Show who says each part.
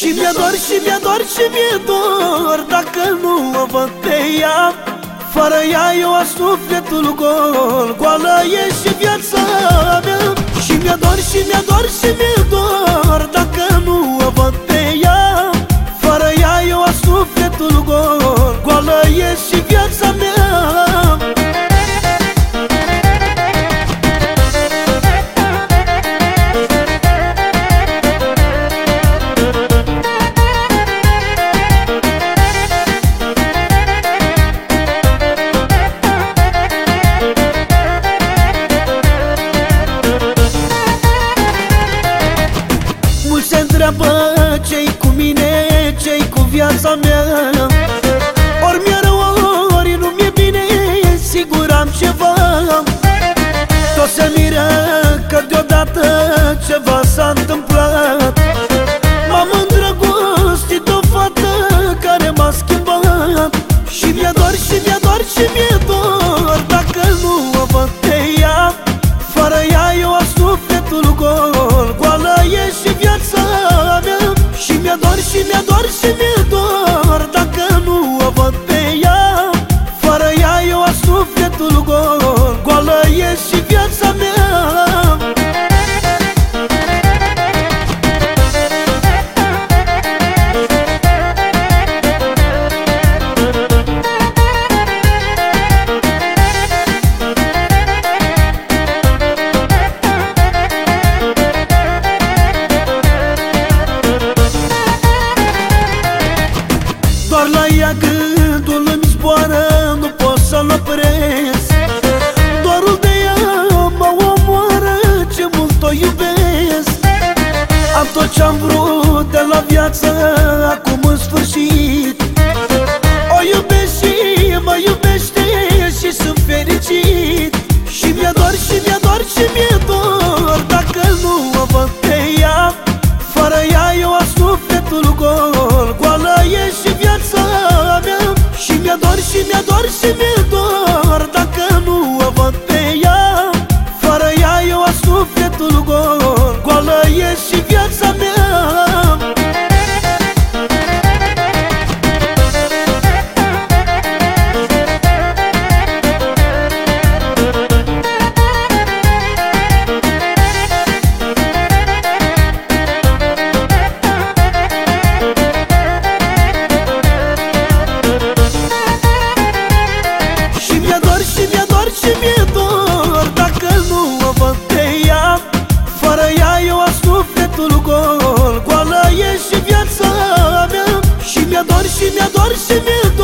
Speaker 1: Și mi-e dor, și mi-e dor, și mi-e dor Dacă nu o văd pe ea. Fără ea eu aș sufletul gol Goală e și viața mea. Și mi-e dor, și mi-e dor, și mi-e întreabă ce-i cu mine, ce-i cu viața mea și mi-a mi-a tot ce-am vrut de la viață Acum în sfârșit. O iubesc și mă iubește Și sunt fericit. Și mi-a dor și mi-a dor și mi-a dor Dacă nu o văd pe ea. Fără ea eu a sufletul gol Goală e și viața mi-a dor și mi-a dor și mi-a dor dor și mi-a dor și mi-a